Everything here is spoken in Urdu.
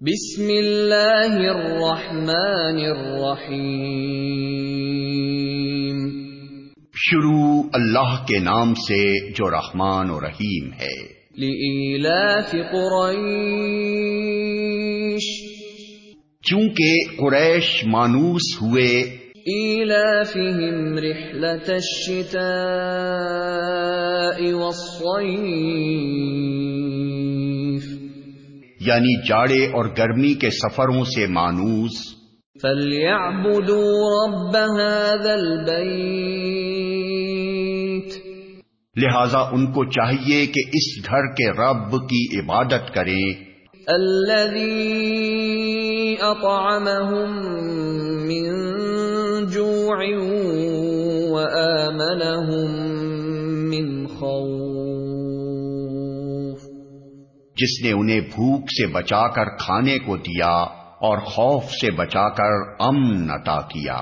بسم اللہ الرحمن الرحیم۔ شروع اللہ کے نام سے جو رحمان و رحیم ہے۔ لإلاف قریش۔ چونکہ قریش مانوس ہوئے ایلافهم رحلة الشتاء والصیف یعنی جاڑے اور گرمی کے سفروں سے مانوس۔ فَلْيَعْبُدُوا رَبَّ هَذَا الْبَيْتِ۔ لہذا ان کو چاہیے کہ اس گھر کے رب کی عبادت کریں۔ الَّذِي أَطْعَمَهُم مِّن جُوعٍ وَآمَنَهُم مِّنْ خَوْفٍ۔ جس نے انہیں بھوک سے بچا کر کھانے کو دیا اور خوف سے بچا کر امن عطا کیا۔